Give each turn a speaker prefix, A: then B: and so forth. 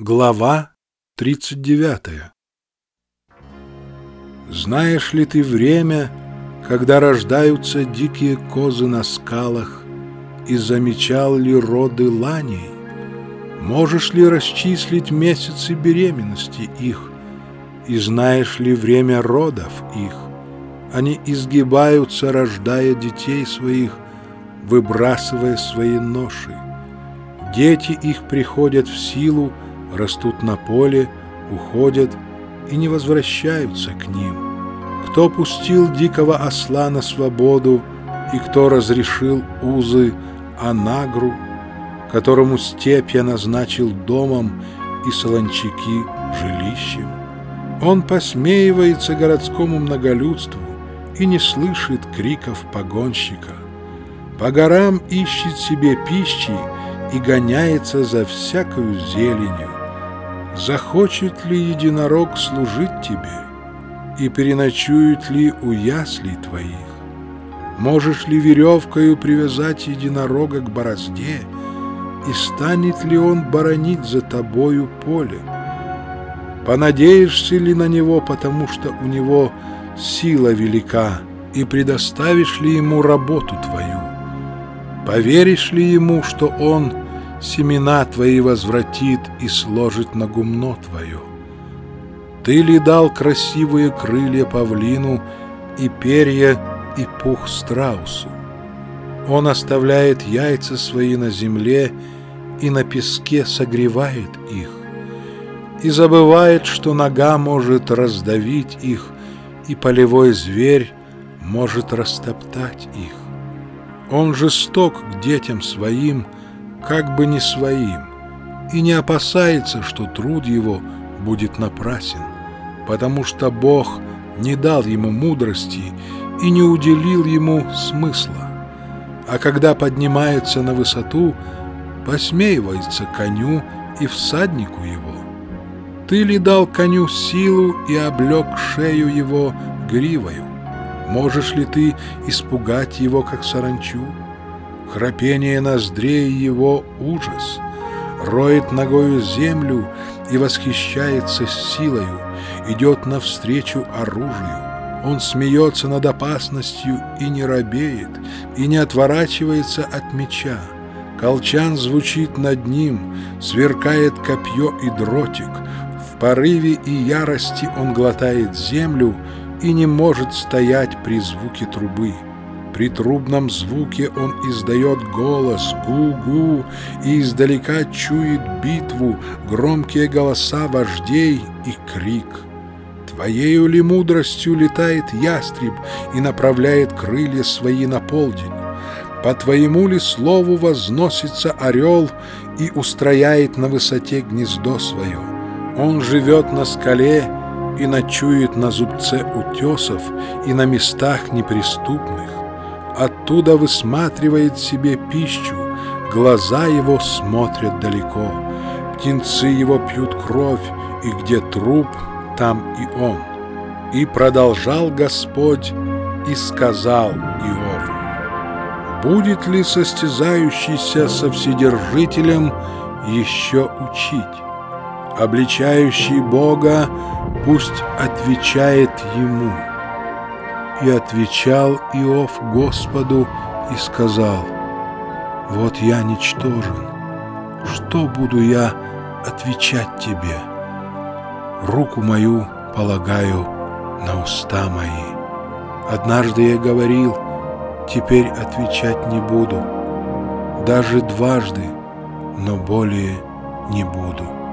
A: Глава 39 Знаешь ли ты время, когда рождаются дикие козы на скалах, и замечал ли роды ланей? Можешь ли расчислить месяцы беременности их, и знаешь ли время родов их? Они изгибаются, рождая детей своих, выбрасывая свои ноши. Дети их приходят в силу, растут на поле, уходят и не возвращаются к ним. Кто пустил дикого осла на свободу, и кто разрешил узы Анагру, которому степь я назначил домом и солончаки жилищем. Он посмеивается городскому многолюдству и не слышит криков погонщика. По горам ищет себе пищи и гоняется за всякою зеленью. Захочет ли единорог служить тебе, и переночует ли у яслей твоих? Можешь ли веревкою привязать единорога к борозде, и станет ли он боронить за тобою поле? Понадеешься ли на него, потому что у него сила велика, и предоставишь ли ему работу твою? Поверишь ли ему, что он — семена твои возвратит и сложит на гумно твое. Ты ли дал красивые крылья павлину и перья и пух страусу? Он оставляет яйца свои на земле и на песке согревает их, и забывает, что нога может раздавить их, и полевой зверь может растоптать их. Он жесток к детям своим — как бы не своим, и не опасается, что труд его будет напрасен, потому что Бог не дал ему мудрости и не уделил ему смысла. А когда поднимается на высоту, посмеивается коню и всаднику его. Ты ли дал коню силу и облег шею его гривою? Можешь ли ты испугать его, как саранчу? Храпение ноздрей его ужас, роет ногою землю и восхищается силою, идет навстречу оружию. Он смеется над опасностью и не робеет, и не отворачивается от меча. Колчан звучит над ним, сверкает копье и дротик. В порыве и ярости он глотает землю и не может стоять при звуке трубы. При трубном звуке он издает голос «гу-гу» и издалека чует битву, громкие голоса вождей и крик. Твоею ли мудростью летает ястреб и направляет крылья свои на полдень? По твоему ли слову возносится орел и устрояет на высоте гнездо свое? Он живет на скале и ночует на зубце утесов и на местах неприступных оттуда высматривает себе пищу, глаза его смотрят далеко, птенцы его пьют кровь, и где труп, там и он. И продолжал Господь и сказал Иову, «Будет ли состязающийся со Вседержителем еще учить? Обличающий Бога пусть отвечает ему». И отвечал Иов Господу и сказал, «Вот я ничтожен, что буду я отвечать тебе? Руку мою полагаю на уста мои. Однажды я говорил, теперь отвечать не буду, даже дважды, но более не буду».